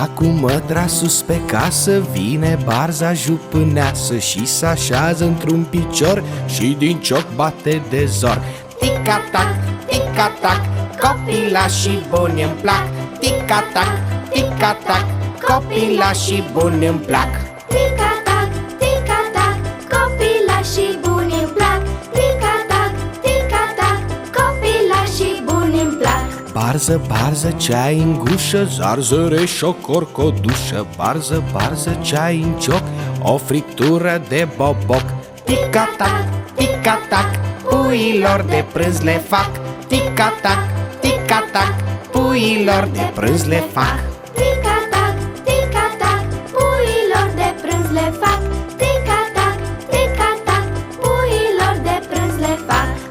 Acum mătra sus pe casă Vine barza jupâneasă Și se așează într-un picior Și din cioc bate de zor. Tic-tac, tic-tac Copilașii buni îmi plac. Tic-tac, tic-tac Copilașii buni îmi plac. Tic-tac, Barză, barză, ce ai în gușă Zarzăre și o corcodușă Barză, barză, ce ai în cioc O friptură de boboc. Tic-tac, tic-tac Puiilor de prânz le fac. Tic-tac, tic-tac Puiilor de prânz le fac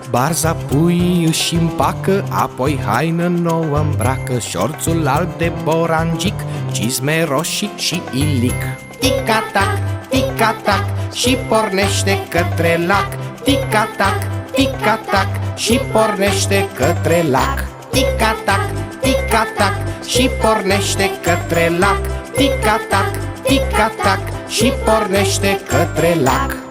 Barza puii își împacă Apoi haină nouă îmbracă Șorțul alb de borangic Cizme roșii și ilic. Tic-tac, tic-tac Și pornește către lac. Tic-tac, tic-tac Și pornește către lac. Tic-tac, tic-tac Și pornește către lac. Tic-tac, tic-tac Și pornește către lac